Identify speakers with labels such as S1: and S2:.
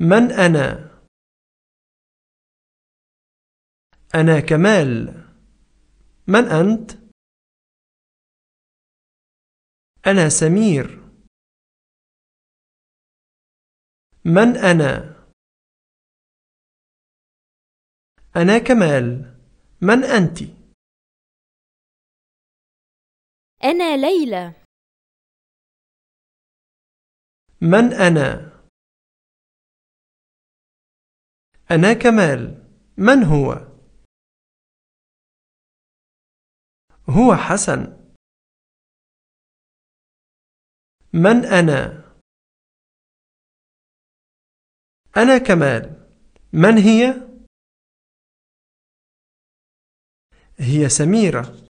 S1: من أنا؟ أنا كمال من أنت؟ أنا سمير من أنا؟ أنا كمال من أنت؟
S2: أنا ليلى
S1: من أنا؟ أنا كمال من هو؟ هو حسن من أنا؟ أنا كمال من هي؟ هي سميرة